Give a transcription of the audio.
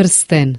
prsten.